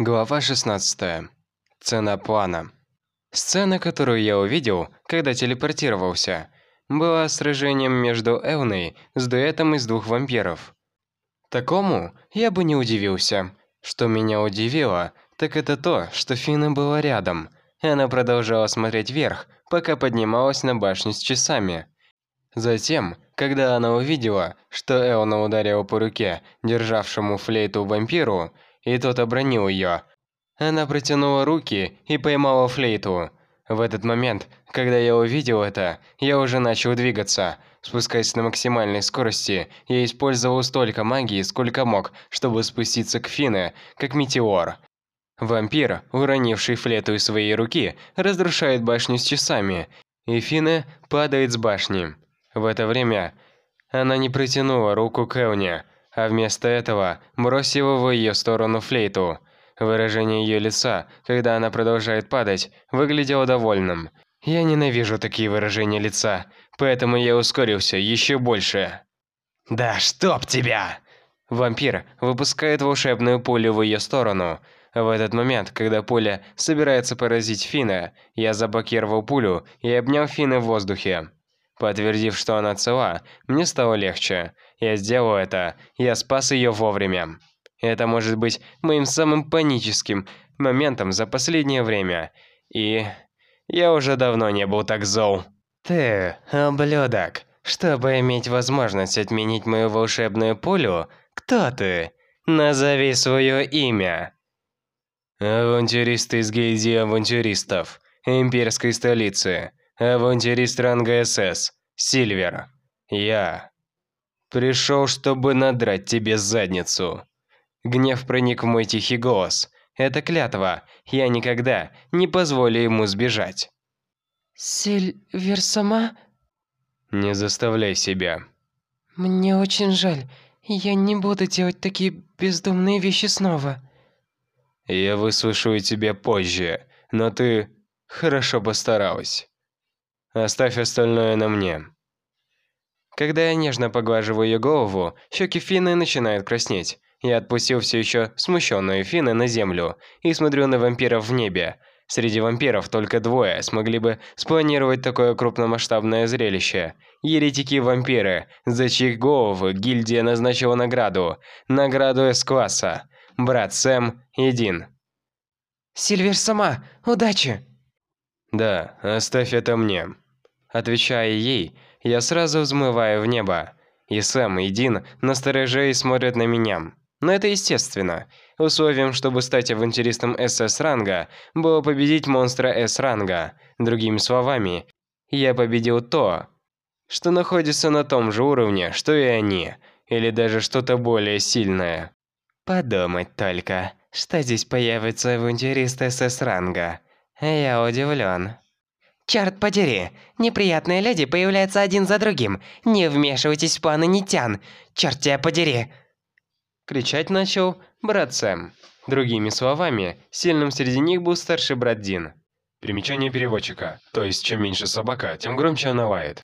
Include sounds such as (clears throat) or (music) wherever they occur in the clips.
Глава 16. Цена плана. Сцена, которую я увидел, когда телепортировался, была сражением между Элной с дуэтом из двух вампиров. Такому я бы не удивился. Что меня удивило, так это то, что Фина была рядом. Она продолжала смотреть вверх, пока поднималась на башню с часами. Затем, когда она увидела, что Элна ударила по руке, державшему флейту вампиру, и тот обронил ее. Она протянула руки и поймала флейту. В этот момент, когда я увидел это, я уже начал двигаться. Спускаясь на максимальной скорости, я использовал столько магии, сколько мог, чтобы спуститься к Фине, как метеор. Вампир, уронивший флейту из своей руки, разрушает башню с часами, и Фине падает с башни. В это время она не протянула руку к Элне, а вместо этого бросила в ее сторону флейту. Выражение ее лица, когда она продолжает падать, выглядело довольным. Я ненавижу такие выражения лица, поэтому я ускорился еще больше. «Да чтоб тебя!» Вампир выпускает волшебную пулю в ее сторону. В этот момент, когда пуля собирается поразить Фина, я заблокировал пулю и обнял Фина в воздухе. Подтвердив, что она цела, мне стало легче. Я сделал это, я спас ее вовремя. Это может быть моим самым паническим моментом за последнее время. И я уже давно не был так зол. Ты, ублюдок, чтобы иметь возможность отменить мою волшебную пулю, кто ты? Назови свое имя. Авантюрист из гильдии авантюристов, имперской столицы. Авантюрист ранга СС. Сильвер. Я. Пришел, чтобы надрать тебе задницу. Гнев проник в мой тихий голос. Это клятва. Я никогда не позволю ему сбежать. Сильвер сама? Не заставляй себя. Мне очень жаль. Я не буду делать такие бездумные вещи снова. Я выслушаю тебя позже, но ты хорошо постаралась. Оставь остальное на мне. Когда я нежно поглаживаю ее голову, щеки Фины начинают краснеть. Я отпустил все еще смущенную Фины на землю и смотрю на вампиров в небе. Среди вампиров только двое смогли бы спланировать такое крупномасштабное зрелище. Еретики-вампиры, за чьих головы гильдия назначила награду. Награду С-класса. Брат Сэм и Дин. Сильвер сама, удачи! Да, оставь это мне. Отвечая ей, я сразу взмываю в небо. И Сэм, и Дин настороже и смотрят на меня. Но это естественно. Условием, чтобы стать авантюристом СС-ранга, было победить монстра С-ранга. Другими словами, я победил то, что находится на том же уровне, что и они, или даже что-то более сильное. Подумать только, что здесь появится авантюрист СС-ранга. Я удивлен. Черт подери, неприятные леди появляются один за другим. Не вмешивайтесь в планы Нитян. Черт тебя подери. Кричать начал брат Сэм. Другими словами, сильным среди них был старший брат Дин. Примечание переводчика. То есть, чем меньше собака, тем громче она лает.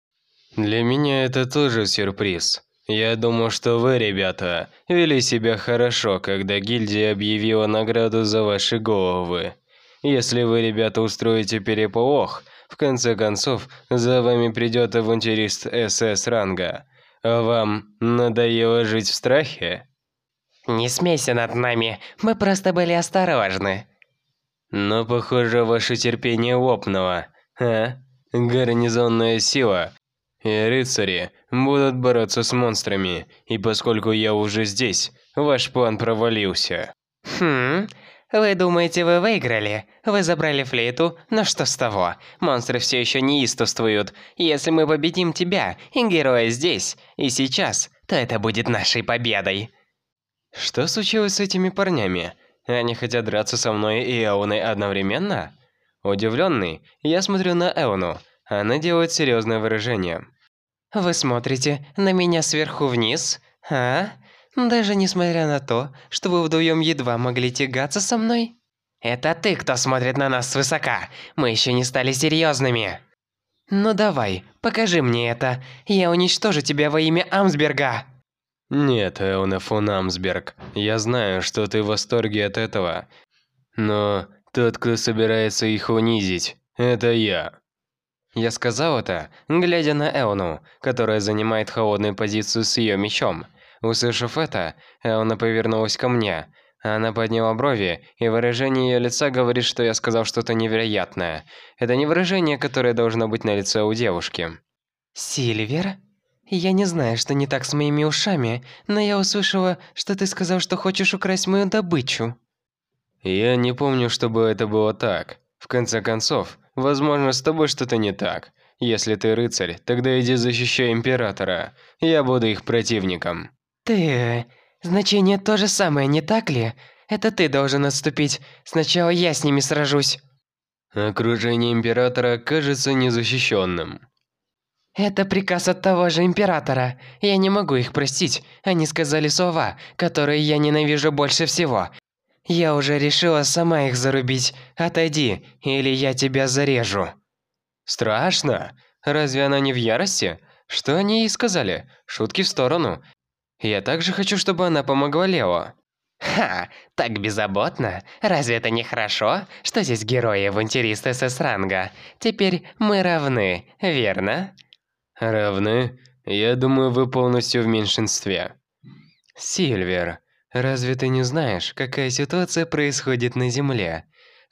Для меня это тоже сюрприз. Я думал, что вы, ребята, вели себя хорошо, когда гильдия объявила награду за ваши головы. Если вы, ребята, устроите переполох, в конце концов, за вами придет авантюрист СС ранга. А вам надоело жить в страхе? Не смейся над нами, мы просто были осторожны. Но, похоже, ваше терпение лопнуло. А? Гарнизонная сила и рыцари будут бороться с монстрами, и поскольку я уже здесь, ваш план провалился. Хм, вы думаете, вы выиграли? Вы забрали флейту, но что с того? Монстры все еще неистовствуют. Если мы победим тебя и героя здесь и сейчас, то это будет нашей победой. Что случилось с этими парнями? Они хотят драться со мной и Эоной одновременно? Удивленный, я смотрю на Эону. Она делает серьезное выражение. Вы смотрите на меня сверху вниз? А? Даже несмотря на то, что вы вдвоем едва могли тягаться со мной? Это ты, кто смотрит на нас свысока. Мы еще не стали серьезными. Ну давай, покажи мне это. Я уничтожу тебя во имя Амсберга. Нет, Эуна фон Амсберг. Я знаю, что ты в восторге от этого. Но тот, кто собирается их унизить, это я. Я сказал это, глядя на Элну, которая занимает холодную позицию с ее мечом. Услышав это, Элна повернулась ко мне. Она подняла брови, и выражение ее лица говорит, что я сказал что-то невероятное. Это не выражение, которое должно быть на лице у девушки. Сильвер? Я не знаю, что не так с моими ушами, но я услышала, что ты сказал, что хочешь украсть мою добычу. Я не помню, чтобы это было так. В конце концов, возможно, с тобой что-то не так. Если ты рыцарь, тогда иди защищай императора. Я буду их противником. Ты... Значение то же самое, не так ли? Это ты должен отступить. Сначала я с ними сражусь. Окружение императора кажется незащищенным. Это приказ от того же императора. Я не могу их простить. Они сказали слова, которые я ненавижу больше всего. Я уже решила сама их зарубить. Отойди, или я тебя зарежу. Страшно? Разве она не в ярости? Что они ей сказали? Шутки в сторону. Я также хочу, чтобы она помогла Лео. Ха, так беззаботно. Разве это не хорошо, что здесь герои-авантюристы СС-ранга? Теперь мы равны, верно? Равны? Я думаю, вы полностью в меньшинстве. Сильвер, разве ты не знаешь, какая ситуация происходит на Земле?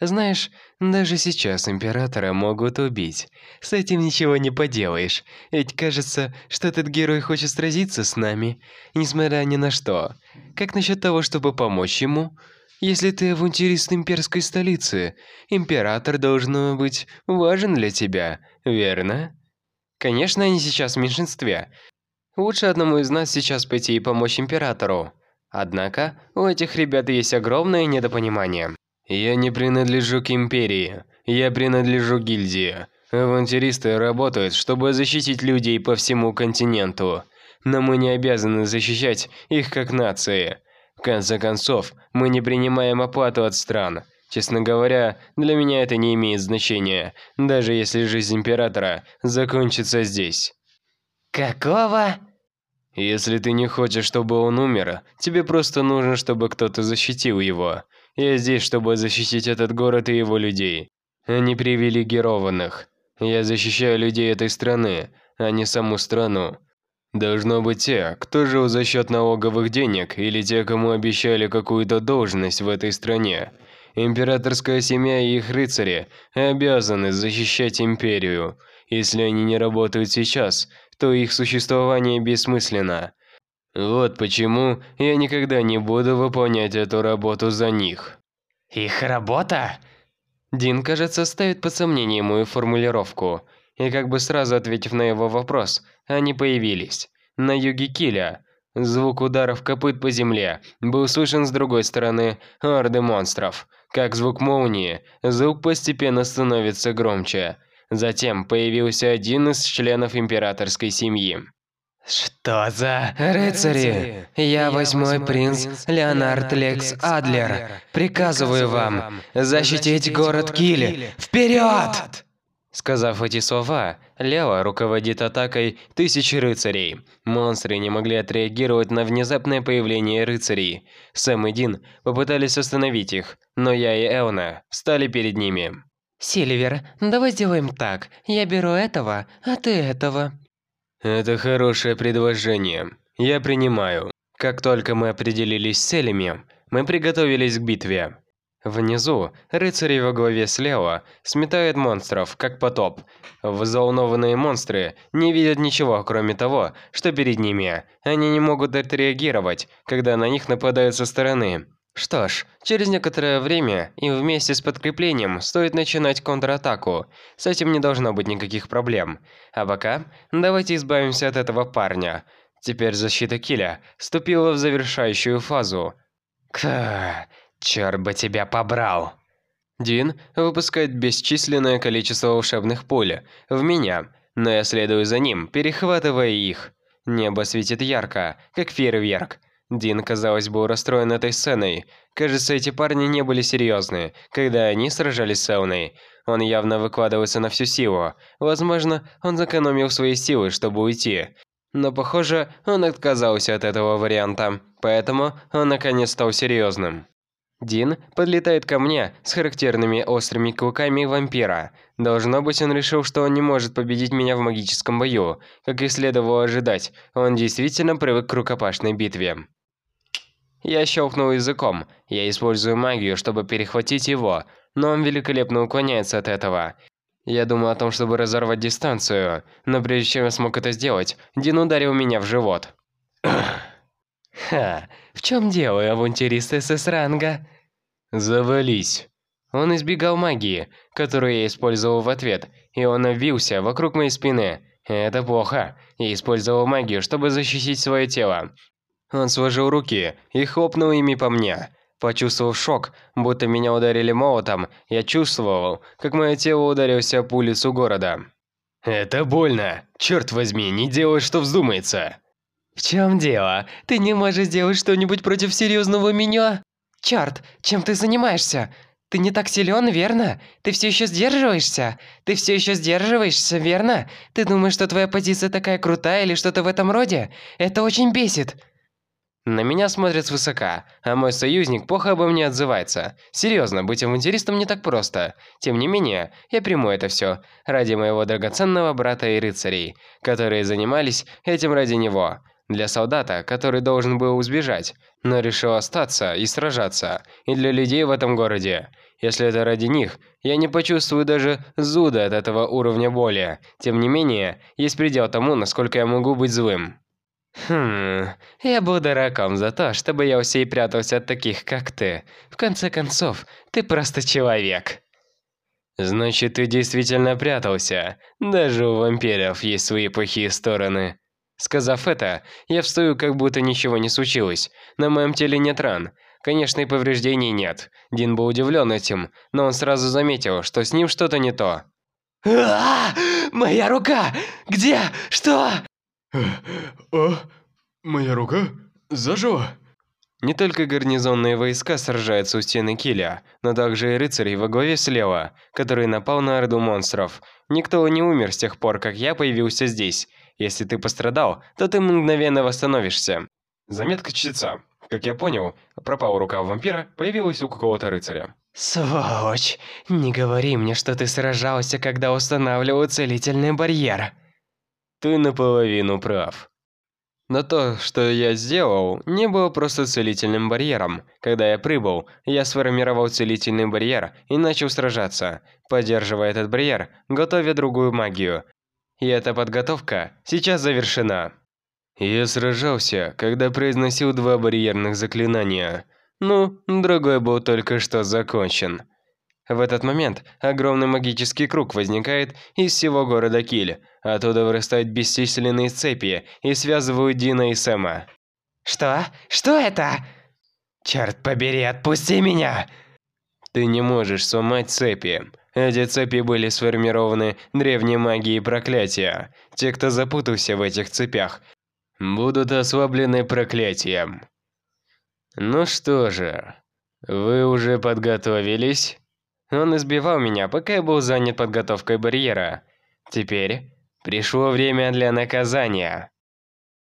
Знаешь, даже сейчас Императора могут убить. С этим ничего не поделаешь. Ведь кажется, что этот герой хочет сразиться с нами, несмотря ни на что. Как насчет того, чтобы помочь ему? Если ты авантюрист имперской столицы, Император должен быть важен для тебя, верно? Конечно, они сейчас в меньшинстве. Лучше одному из нас сейчас пойти и помочь Императору. Однако, у этих ребят есть огромное недопонимание. Я не принадлежу к Империи. Я принадлежу гильдии. Авантюристы работают, чтобы защитить людей по всему континенту. Но мы не обязаны защищать их как нации. В конце концов, мы не принимаем оплату от стран. Честно говоря, для меня это не имеет значения, даже если жизнь Императора закончится здесь. Какого? Если ты не хочешь, чтобы он умер, тебе просто нужно, чтобы кто-то защитил его. Я здесь, чтобы защитить этот город и его людей, а не привилегированных. Я защищаю людей этой страны, а не саму страну. Должно быть те, кто жил за счет налоговых денег, или те, кому обещали какую-то должность в этой стране. Императорская семья и их рыцари обязаны защищать империю. Если они не работают сейчас, то их существование бессмысленно. Вот почему я никогда не буду выполнять эту работу за них. Их работа? Дин, кажется, ставит под сомнение мою формулировку. И как бы сразу ответив на его вопрос, они появились. На юге Киля. Звук ударов копыт по земле был слышен с другой стороны орды монстров. Как звук молнии, звук постепенно становится громче. Затем появился один из членов императорской семьи. Что за рыцари? Я восьмой принц Леонард Лекс Адлер. Приказываю вам защитить город Кили. Вперед! Сказав эти слова, Лео руководит атакой тысячи рыцарей. Монстры не могли отреагировать на внезапное появление рыцарей. Сэм и Дин попытались остановить их, но я и Элна встали перед ними. Сильвер, давай сделаем так. Я беру этого, а ты этого. Это хорошее предложение. Я принимаю. Как только мы определились с целями, мы приготовились к битве. Внизу рыцари во главе с Лео сметают монстров, как потоп. Взволнованные монстры не видят ничего, кроме того, что перед ними. Они не могут отреагировать, когда на них нападают со стороны. Что ж, через некоторое время им вместе с подкреплением стоит начинать контратаку. С этим не должно быть никаких проблем. А пока, давайте избавимся от этого парня. Теперь защита Киля вступила в завершающую фазу. Кх... Черт бы тебя побрал. Дин выпускает бесчисленное количество волшебных пуль в меня, но я следую за ним, перехватывая их. Небо светит ярко, как фейерверк. Дин, казалось, был расстроен этой сценой. Кажется, эти парни не были серьезны, когда они сражались с Элной. Он явно выкладывается на всю силу. Возможно, он сэкономил свои силы, чтобы уйти. Но, похоже, он отказался от этого варианта, поэтому он наконец стал серьезным. Дин подлетает ко мне с характерными острыми клыками вампира. Должно быть, он решил, что он не может победить меня в магическом бою. Как и следовало ожидать, он действительно привык к рукопашной битве. Я щелкнул языком. Я использую магию, чтобы перехватить его, но он великолепно уклоняется от этого. Я думал о том, чтобы разорвать дистанцию, но прежде чем я смог это сделать, Дин ударил меня в живот. (clears throat) Ха, в чем дело, авантюрист СС-ранга? Завались. Он избегал магии, которую я использовал в ответ, и он обвился вокруг моей спины. Это плохо. Я использовал магию, чтобы защитить свое тело. Он сложил руки и хлопнул ими по мне. Почувствовав шок, будто меня ударили молотом, я чувствовал, как мое тело ударился об улицу города. «Это больно! Черт возьми, не делай, что вздумается!» В чем дело? Ты не можешь сделать что-нибудь против серьезного меня? Черт, чем ты занимаешься? Ты не так силен, верно? Ты все еще сдерживаешься? Ты все еще сдерживаешься, верно? Ты думаешь, что твоя позиция такая крутая или что-то в этом роде? Это очень бесит. На меня смотрят свысока, а мой союзник плохо обо мне отзывается. Серьезно, быть авантюристом не так просто. Тем не менее, я приму это все ради моего драгоценного брата и рыцарей, которые занимались этим ради него. Для солдата, который должен был сбежать, но решил остаться и сражаться, и для людей в этом городе. Если это ради них, я не почувствую даже зуда от этого уровня боли. Тем не менее, есть предел тому, насколько я могу быть злым. Хм, я был дураком за то, чтобы я усей прятался от таких, как ты. В конце концов, ты просто человек. Значит, ты действительно прятался. Даже у вампиров есть свои плохие стороны. Сказав это, я встаю, как будто ничего не случилось. На моем теле нет ран. Конечно, и повреждений нет. Дин был удивлен этим, но он сразу заметил, что с ним что-то не то. А, -а, -а моя рука! Где? Что? О, моя рука зажила. Не только гарнизонные войска сражаются у стены Киля, но также и рыцари во главе слева, который напал на орду монстров. Никто не умер с тех пор, как я появился здесь. Если ты пострадал, то ты мгновенно восстановишься. Заметка чтеца. Как я понял, пропала рука вампира, появилась у какого-то рыцаря. Сволочь, не говори мне, что ты сражался, когда устанавливал целительный барьер. Ты наполовину прав. Но то, что я сделал, не было просто целительным барьером. Когда я прибыл, я сформировал целительный барьер и начал сражаться, поддерживая этот барьер, готовя другую магию, и эта подготовка сейчас завершена. Я сражался, когда произносил два барьерных заклинания. Ну, другой был только что закончен. В этот момент огромный магический круг возникает из всего города Киль. Оттуда вырастают бесчисленные цепи и связывают Дина и Сэма. «Что? Что это?» «Черт побери, отпусти меня!» «Ты не можешь сломать цепи. Эти цепи были сформированы древней магией проклятия. Те, кто запутался в этих цепях, будут ослаблены проклятием. Ну что же, вы уже подготовились? Он избивал меня, пока я был занят подготовкой барьера. Теперь пришло время для наказания.